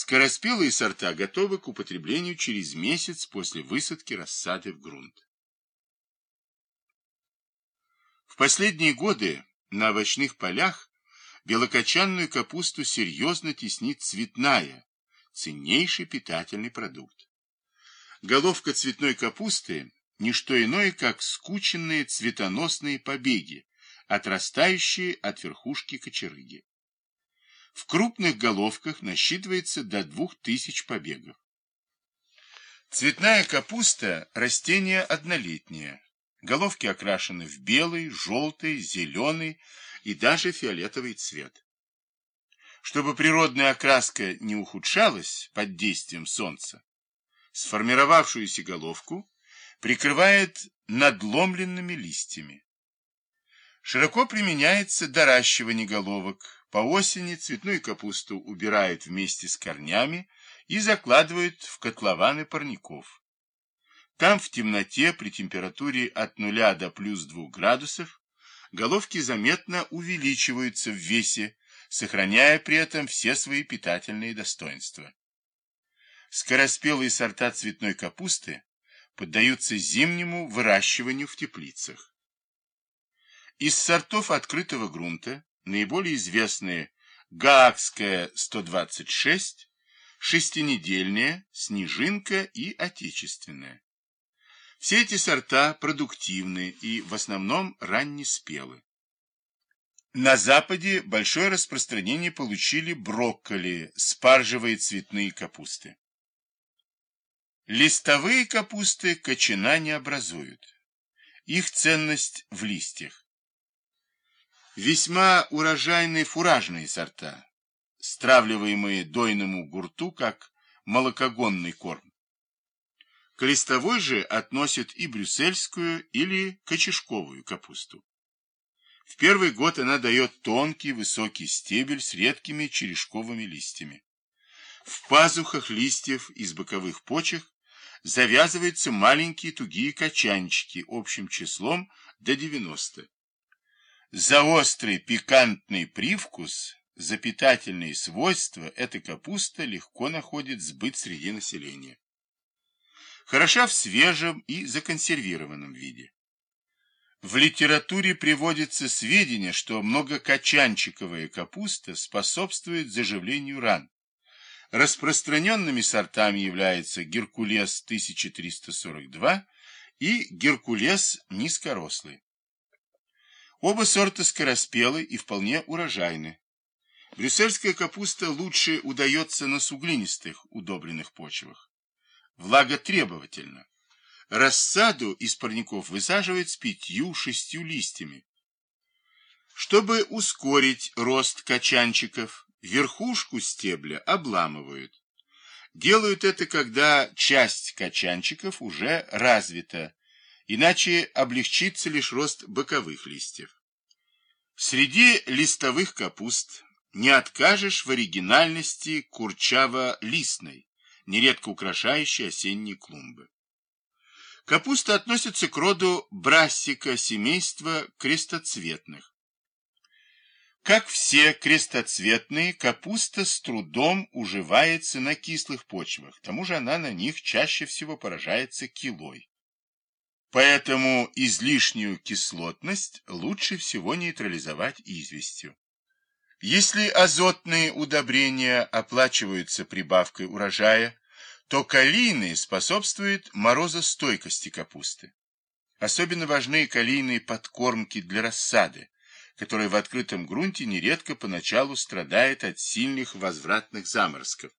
Скороспелые сорта готовы к употреблению через месяц после высадки рассады в грунт. В последние годы на овощных полях белокочанную капусту серьезно теснит цветная, ценнейший питательный продукт. Головка цветной капусты – не что иное, как скученные цветоносные побеги, отрастающие от верхушки кочерыги. В крупных головках насчитывается до 2000 побегов. Цветная капуста – растение однолетнее. Головки окрашены в белый, желтый, зеленый и даже фиолетовый цвет. Чтобы природная окраска не ухудшалась под действием солнца, сформировавшуюся головку прикрывает надломленными листьями. Широко применяется доращивание головок. По осени цветную капусту убирают вместе с корнями и закладывают в котлованы парников. Там в темноте при температуре от 0 до плюс 2 градусов головки заметно увеличиваются в весе, сохраняя при этом все свои питательные достоинства. Скороспелые сорта цветной капусты поддаются зимнему выращиванию в теплицах. Из сортов открытого грунта наиболее известные Гаагская 126, шестинедельная, снежинка и отечественная. Все эти сорта продуктивны и в основном раннеспелы. На Западе большое распространение получили брокколи, спаржевые цветные капусты. Листовые капусты кочана не образуют. Их ценность в листьях. Весьма урожайные фуражные сорта, стравливаемые дойному гурту как молокогонный корм. К листовой же относят и брюссельскую или кочешковую капусту. В первый год она дает тонкий высокий стебель с редкими черешковыми листьями. В пазухах листьев из боковых почек завязываются маленькие тугие качанчики общим числом до 90. За острый пикантный привкус, за питательные свойства эта капуста легко находит сбыт среди населения. Хороша в свежем и законсервированном виде. В литературе приводится сведения, что многокачанчиковая капуста способствует заживлению ран. Распространенными сортами являются Геркулес 1342 и Геркулес низкорослый. Оба сорта скороспелы и вполне урожайны. Брюссельская капуста лучше удается на суглинистых, удобренных почвах. Влага требовательна. Рассаду из парников высаживают с пятью-шестью листьями. Чтобы ускорить рост качанчиков, верхушку стебля обламывают. Делают это, когда часть качанчиков уже развита, иначе облегчится лишь рост боковых листьев. Среди листовых капуст не откажешь в оригинальности курчаво-листной, нередко украшающей осенние клумбы. Капуста относится к роду брассика семейства крестоцветных. Как все крестоцветные, капуста с трудом уживается на кислых почвах, к тому же она на них чаще всего поражается килой. Поэтому излишнюю кислотность лучше всего нейтрализовать известью. Если азотные удобрения оплачиваются прибавкой урожая, то калийные способствуют морозостойкости капусты. Особенно важны калийные подкормки для рассады, которая в открытом грунте нередко поначалу страдает от сильных возвратных заморозков.